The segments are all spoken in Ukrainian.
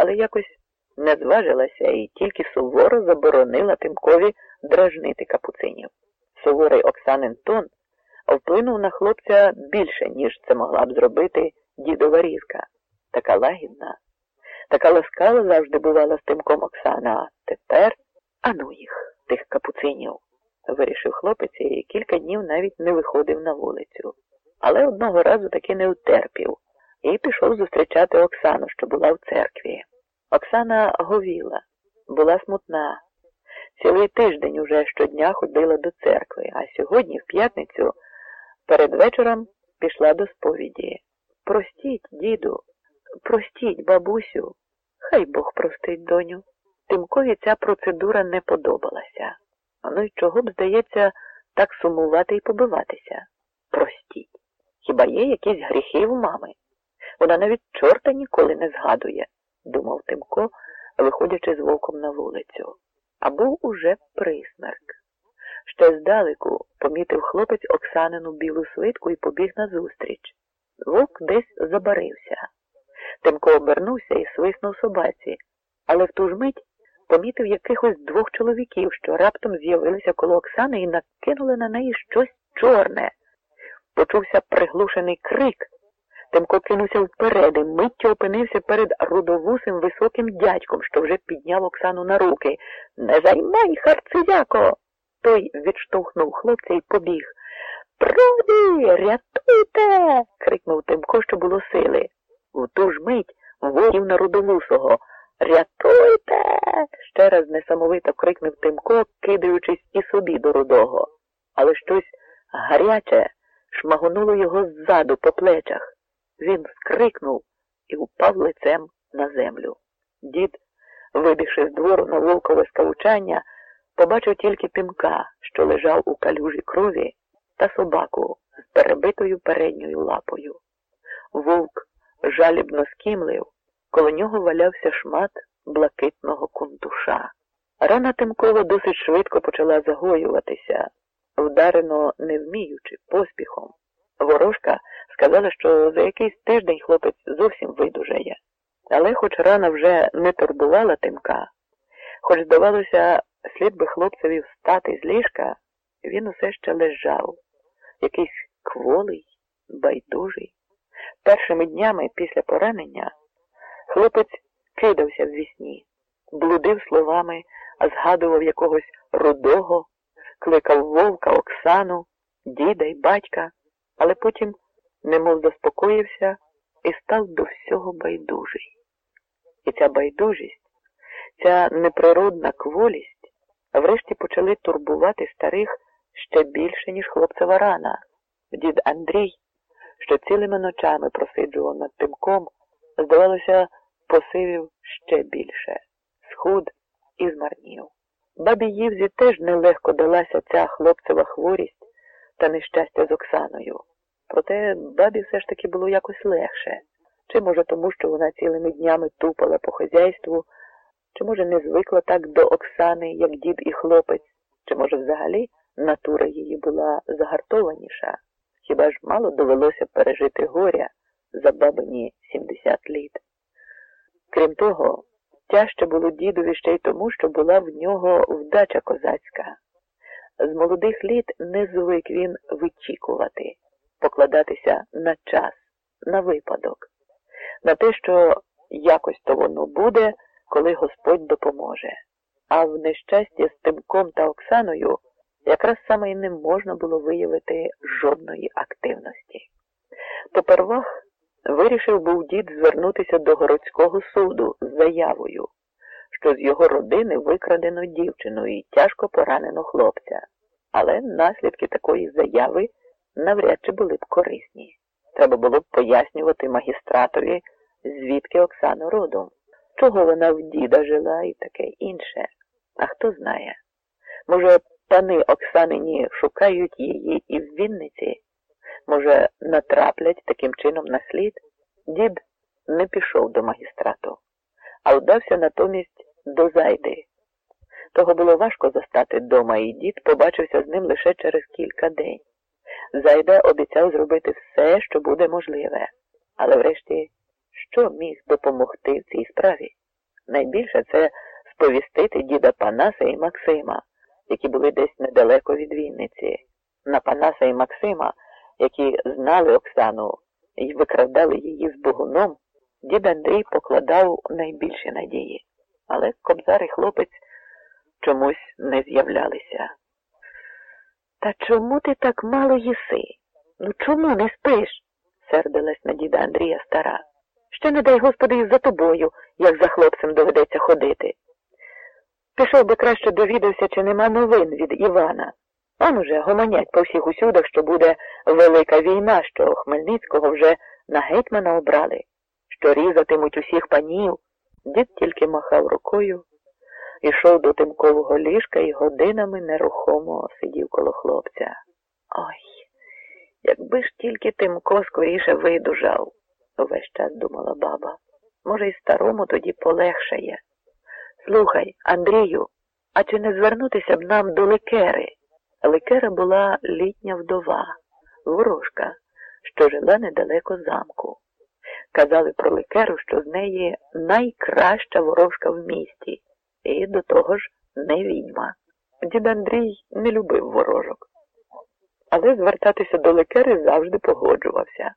але якось не зважилася і тільки суворо заборонила Тимкові дражнити капуцинів. Суворий Оксанин тон вплинув на хлопця більше, ніж це могла б зробити дідова різка. Така лагідна, така ласкава завжди бувала з тимком Оксана, а тепер ану їх, тих капуцинів, вирішив хлопець і кілька днів навіть не виходив на вулицю. Але одного разу таки не утерпів і пішов зустрічати Оксану, що була в церкві. Оксана говіла, була смутна. Цілий тиждень уже щодня ходила до церкви, а сьогодні, в п'ятницю, перед вечором пішла до сповіді. Простіть, діду, простіть, бабусю, хай Бог простить доню. Тимкові ця процедура не подобалася. Ну й чого б, здається, так сумувати і побиватися? Простіть. Хіба є якісь гріхи в мами? Вона навіть чорта ніколи не згадує, думав Тимко, виходячи з вовком на вулицю. А був уже присмерк. Ще здалеку помітив хлопець Оксанину білу свитку і побіг назустріч. Вовк десь забарився. Тимко обернувся і свиснув собаці, але в ту ж мить помітив якихось двох чоловіків, що раптом з'явилися коло Оксани і накинули на неї щось чорне. Почувся приглушений крик. Тимко кинувся вперед і миттю опинився перед рудовусим високим дядьком, що вже підняв Оксану на руки. Не займай, харцизяко. Той відштовхнув хлопця і побіг. Проді, рятуйте. крикнув Тимко, що було сили. В ту ж мить воїв на рудовусого. Рятуйте. ще раз несамовито крикнув Тимко, кидаючись і собі до рудого. Але щось гаряче шмагонуло його ззаду по плечах. Він скрикнув і упав лицем на землю. Дід, вибігши з двору на волкове скавучання, побачив тільки тимка, що лежав у калюжі крові, та собаку з перебитою передньою лапою. Вовк жалібно скімлив, коло нього валявся шмат блакитного кунтуша. Рана Тимкова досить швидко почала загоюватися, вдарено не вміючи, поспіхом. Ворожка сказала, що за якийсь тиждень хлопець зовсім видужає. Але хоч рана вже не турбувала тимка, хоч, здавалося, слід би хлопцеві встати з ліжка, він усе ще лежав, якийсь кволий, байдужий. Першими днями після поранення хлопець кидався в вісні, блудив словами, а згадував якогось рудого, кликав вовка, Оксану, діда й батька, але потім немов заспокоївся і став до всього байдужий. І ця байдужість, ця неприродна кволість врешті почали турбувати старих ще більше, ніж хлопцева рана. Дід Андрій, що цілими ночами просиджував над тимком, здавалося, посивів ще більше, схуд і змарнів. Бабі Ївзі теж нелегко далася ця хлопцева хворість та нещастя з Оксаною. Проте бабі все ж таки було якось легше. Чи, може, тому, що вона цілими днями тупала по хазяйству, чи, може, не звикла так до Оксани, як дід і хлопець, чи, може, взагалі натура її була загартованіша. Хіба ж мало довелося пережити горя за бабині 70 літ? Крім того, тяжче було дідові ще й тому, що була в нього вдача козацька. З молодих літ не звик він вичікувати покладатися на час, на випадок, на те, що якось то воно буде, коли Господь допоможе. А в нещасті з Тимком та Оксаною якраз саме і не можна було виявити жодної активності. Попервах вирішив був дід звернутися до городського суду з заявою, що з його родини викрадено дівчину і тяжко поранено хлопця. Але наслідки такої заяви навряд чи були б корисні. Треба було б пояснювати магістратові, звідки Оксана родом, чого вона в діда жила і таке інше. А хто знає? Може, пани Оксанині шукають її і в Вінниці? Може, натраплять таким чином на слід? Дід не пішов до магістрату, а вдався натомість до зайди. Того було важко застати дома, і дід побачився з ним лише через кілька день. Зайда обіцяв зробити все, що буде можливе, але врешті що міг допомогти в цій справі? Найбільше це сповістити діда Панаса і Максима, які були десь недалеко від Вінниці. На Панаса і Максима, які знали Оксану і викрадали її з Богуном, дід Андрій покладав найбільші надії. Але кобзар і хлопець чомусь не з'являлися. Та чому ти так мало їси? Ну чому не спиш? сердилась на діда Андрія стара. Ще не дай господи і за тобою, як за хлопцем доведеться ходити. Пішов би краще довідався, чи нема новин від Івана. Он уже гомонять по всіх усюдах, що буде велика війна, що Хмельницького вже на гетьмана обрали, що різатимуть усіх панів. Дід тільки махав рукою, ішов до тимкового ліжка і годинами нерухомо сидів коло хлопця. Ой, якби ж тільки Тимко скоріше видужав, увесь час думала баба. Може, і старому тоді полегшає. Слухай, Андрію, а чи не звернутися б нам до Ликери? Ликера була літня вдова, ворожка, що жила недалеко замку. Казали про Ликеру, що з неї найкраща ворожка в місті, і до того ж не відьма. Дід Андрій не любив ворожок, але звертатися до Ликери завжди погоджувався.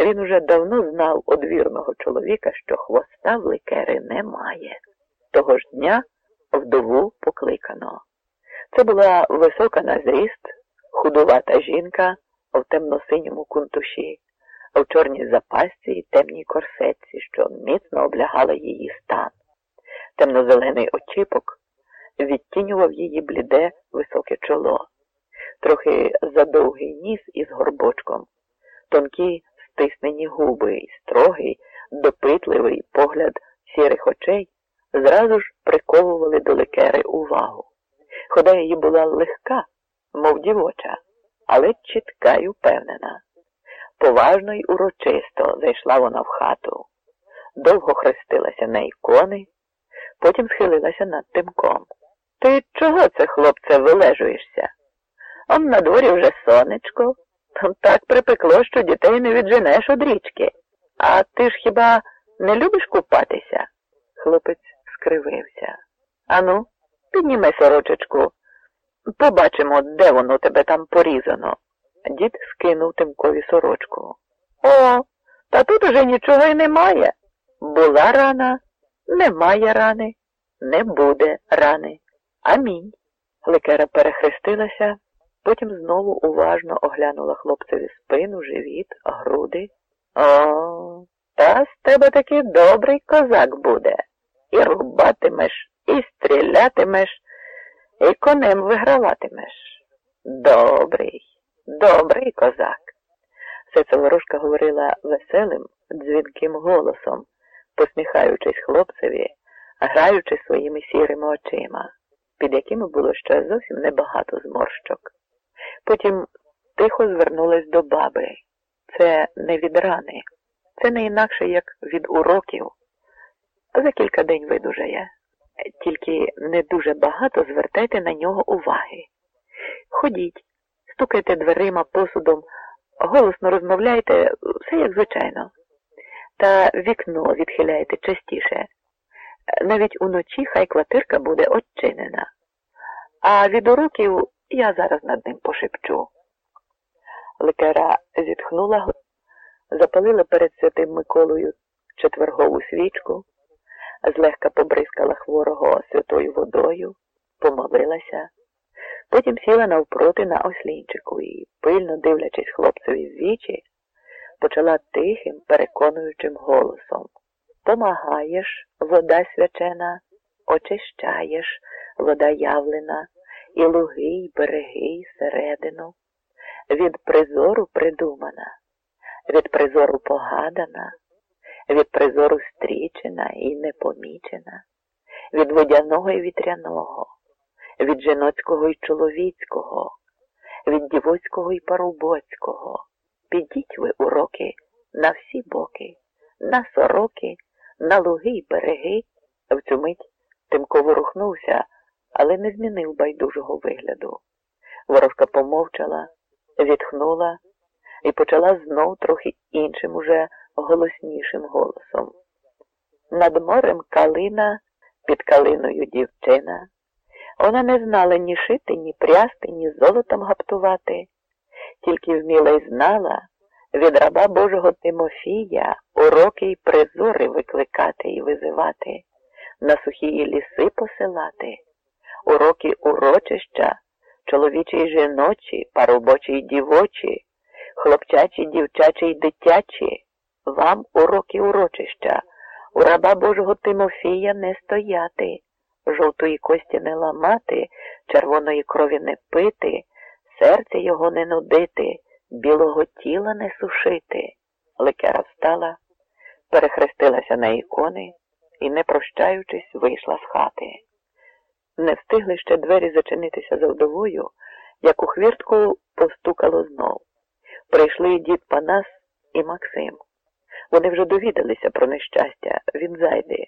Він уже давно знав одвірного чоловіка, що хвоста в Ликери немає. Того ж дня вдову покликано. Це була висока на зріст, худувата жінка в темно-синьому кунтуші, в чорній запасці і темній корсетці, що міцно облягала її стан. Темно-зелений очіпок відтінював її бліде високе чоло, трохи задовгий ніс із горбочком, тонкі стиснені губи і строгий, допитливий погляд сірих очей зразу ж приковували до лекери увагу. Хода її була легка, мов дівоча, але чітка й упевнена. Поважно й урочисто зайшла вона в хату, довго хрестилася на ікони, потім схилилася над тимком. Ти чого це, хлопце, вилежуєшся? Он на дворі вже сонечко, так припекло, що дітей не відженеш од річки. А ти ж хіба не любиш купатися? Хлопець скривився. Ану, підніми сорочечку. Побачимо, де воно тебе там порізано. Дід скинув тимкові сорочку. О, та тут уже нічого й немає. Була рана, немає рани, не буде рани. Амінь. Лекера перехрестилася, потім знову уважно оглянула хлопцеві спину, живіт, груди. О, та з тебе таки добрий козак буде. І рубатимеш, і стрілятимеш, і конем виграватимеш. Добрий, добрий козак. Все це ворожка говорила веселим, дзвінким голосом, посміхаючись хлопцеві, граючи своїми сірими очима, під якими було ще зовсім небагато зморщок. Потім тихо звернулась до баби. Це не від рани, це не інакше, як від уроків. За кілька день видужає. Тільки не дуже багато звертайте на нього уваги. Ходіть, стукайте дверима, посудом, голосно розмовляйте, все як звичайно. Та вікно відхиляйте частіше. Навіть уночі хай квартирка буде odчинена. А від уроків я зараз над ним пошепчу. Лекера зітхнула, запалила перед святим Миколою четвергову свічку злегка побризкала хворого святою водою, помолилася, потім сіла навпроти на ослінчику і, пильно дивлячись хлопцеві в вічі, почала тихим, переконуючим голосом Помагаєш, вода свячена, очищаєш, вода явлена, і луги, й береги, й середину, від призору придумана, від призору погадана від призору стрічена і непомічена, від водяного і вітряного, від жіноцького і чоловіцького, від дівоцького і парубоцького. Підіть ви уроки на всі боки, на сороки, на луги й береги. В цю мить Тимко ворухнувся, але не змінив байдужого вигляду. Ворожка помовчала, зітхнула і почала знов трохи іншим уже голоснішим голосом. над морем калина, під калиною дівчина. Вона не знала ні шити, ні прясти, ні золотом гаптувати, тільки вміла й знала від раба Божого Тимофія уроки й призори викликати і визивати, на сухі ліси посилати, уроки урочища, чоловічі й жіночі, парубочі й дівочі, хлопчачі, дівчачі й дитячі, вам уроки урочища, у раба Божого Тимофія не стояти, жовтої кості не ламати, червоної крові не пити, серце його не нудити, білого тіла не сушити. Лекера встала, перехрестилася на ікони і, не прощаючись, вийшла з хати. Не встигли ще двері зачинитися за вдовою, як у хвіртку постукало знов. Прийшли дід Панас і Максим. Вони вже довідалися про нещастя, він зайде,